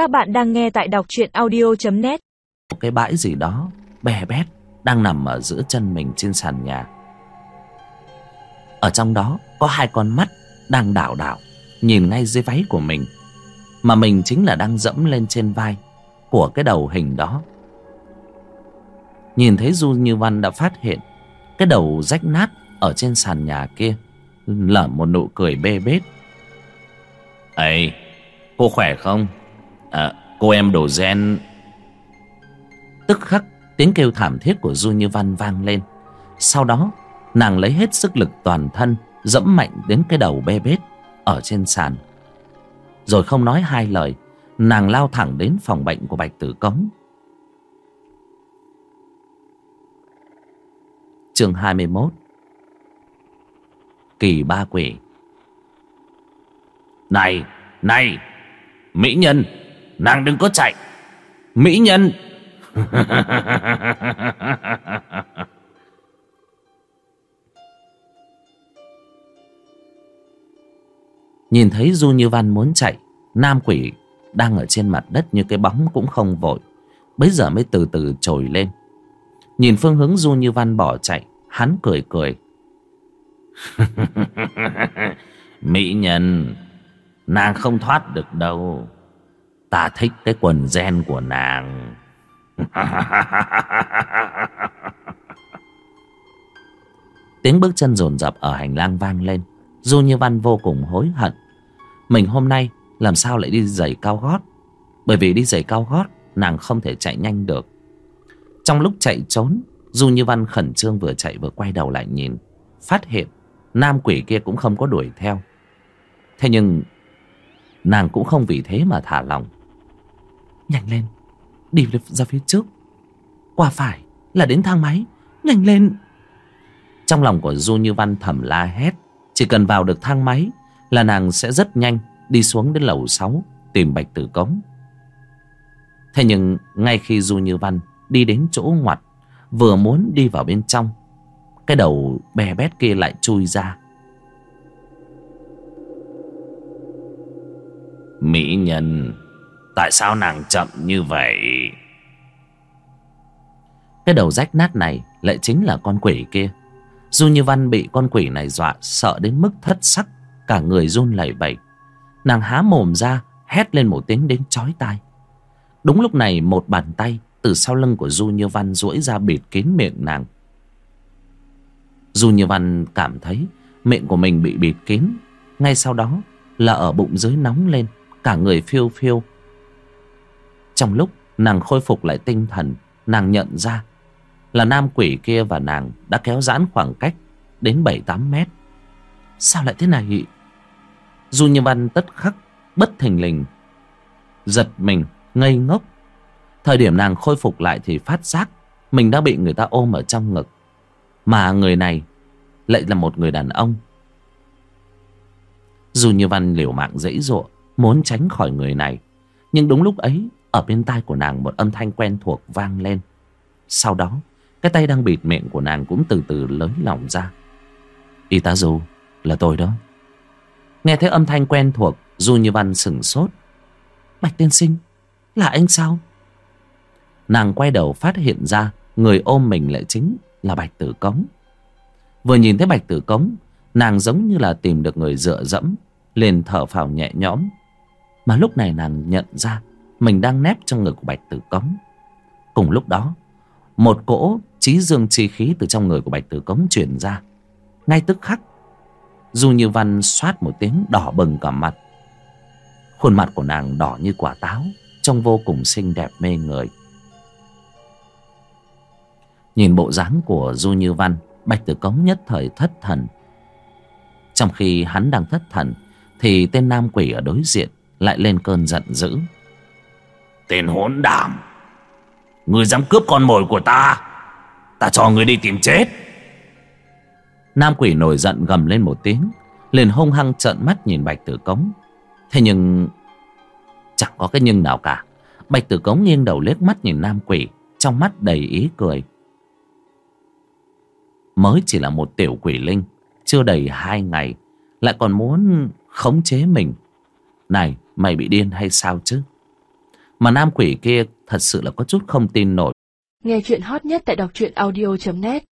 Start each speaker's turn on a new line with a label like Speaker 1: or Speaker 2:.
Speaker 1: Các bạn đang nghe tại đọc truyện audio.net
Speaker 2: Một cái bãi gì đó, Bè bét, Đang nằm ở giữa chân mình trên sàn nhà. Ở trong đó, Có hai con mắt Đang đảo đảo, Nhìn ngay dưới váy của mình, Mà mình chính là đang dẫm lên trên vai Của cái đầu hình đó. Nhìn thấy Du Như Văn đã phát hiện, Cái đầu rách nát Ở trên sàn nhà kia Lở một nụ cười bê bết. Ấy cô khỏe không? À, cô em đồ gen. Tức khắc tiếng kêu thảm thiết của du như văn vang lên. Sau đó nàng lấy hết sức lực toàn thân dẫm mạnh đến cái đầu bê bết ở trên sàn. Rồi không nói hai lời nàng lao thẳng đến phòng bệnh của bạch tử cống. Chương hai mươi 21 kỳ ba quỷ. Này này mỹ nhân! Nàng đừng có chạy. Mỹ nhân. Nhìn thấy du như văn muốn chạy nam quỷ đang ở trên mặt đất như cái bóng cũng không vội. Bấy giờ mới từ từ trồi lên. Nhìn phương hướng du như văn bỏ chạy hắn cười cười. Mỹ nhân nàng không thoát được đâu ta thích cái quần gen của nàng. Tiếng bước chân dồn dập ở hành lang vang lên. Du như văn vô cùng hối hận. Mình hôm nay làm sao lại đi giày cao gót? Bởi vì đi giày cao gót nàng không thể chạy nhanh được. Trong lúc chạy trốn du như văn khẩn trương vừa chạy vừa quay đầu lại nhìn phát hiện nam quỷ kia cũng không có đuổi theo. Thế nhưng nàng cũng không vì thế mà thả lòng nhanh lên. Đi ra phía trước. Qua phải là đến thang máy. Nhanh lên. Trong lòng của du như văn thầm la hét. Chỉ cần vào được thang máy là nàng sẽ rất nhanh đi xuống đến lầu sáu tìm bạch tử cống. Thế nhưng ngay khi du như văn đi đến chỗ ngoặt, vừa muốn đi vào bên trong, cái đầu bè bét kia lại chui ra. Mỹ nhân Tại sao nàng chậm như vậy? Cái đầu rách nát này Lại chính là con quỷ kia. Du Như Văn bị con quỷ này dọa Sợ đến mức thất sắc, Cả người run lẩy bẩy. Nàng há mồm ra, Hét lên một tiếng đến chói tai. Đúng lúc này, một bàn tay Từ sau lưng của Du Như Văn duỗi ra bịt kín miệng nàng. Du Như Văn cảm thấy Miệng của mình bị bịt kín. Ngay sau đó là ở bụng dưới nóng lên, cả người phiêu phiêu trong lúc nàng khôi phục lại tinh thần, nàng nhận ra là nam quỷ kia và nàng đã kéo giãn khoảng cách đến bảy tám mét. Sao lại thế này? Du như văn tất khắc bất thình lình, giật mình, ngây ngốc. Thời điểm nàng khôi phục lại thì phát giác mình đã bị người ta ôm ở trong ngực, mà người này lại là một người đàn ông. Dù như văn liều mạng dãy dụa muốn tránh khỏi người này, nhưng đúng lúc ấy ở bên tai của nàng một âm thanh quen thuộc vang lên. Sau đó, cái tay đang bịt miệng của nàng cũng từ từ lớn lỏng ra. Y tá du là tôi đó. Nghe thấy âm thanh quen thuộc du như văn sửng sốt. Bạch tiên sinh, là anh sao? Nàng quay đầu phát hiện ra người ôm mình lại chính là bạch tử cống. Vừa nhìn thấy bạch tử cống, nàng giống như là tìm được người dựa dẫm, liền thở phào nhẹ nhõm. Mà lúc này nàng nhận ra mình đang nép trong người của Bạch Tử Cống. Cùng lúc đó, Một cỗ trí dương chi khí Từ trong người của Bạch Tử Cống truyền ra. Ngay tức khắc, Du Như Văn xoát một tiếng đỏ bừng cả mặt. Khuôn mặt của nàng đỏ như quả táo, Trông vô cùng xinh đẹp mê người. Nhìn bộ dáng của Du Như Văn, Bạch Tử Cống nhất thời thất thần. Trong khi hắn đang thất thần, Thì tên nam quỷ ở đối diện lại lên cơn giận dữ tên hỗn đảm người dám cướp con mồi của ta ta cho người đi tìm chết. Nam quỷ nổi giận gầm lên một tiếng, liền hung hăng trợn mắt nhìn bạch tử cống. Thế nhưng, chẳng có cái nhưng nào cả. Bạch tử cống nghiêng đầu liếc mắt nhìn nam quỷ, trong mắt đầy ý cười. Mới chỉ là một tiểu quỷ linh, chưa đầy hai ngày, lại còn muốn khống chế mình. Này, Mày bị điên hay sao chứ? Mà nam quỷ kia thật sự là có chút không tin nổi.
Speaker 1: Nghe chuyện hot nhất tại đọc truyện audio.net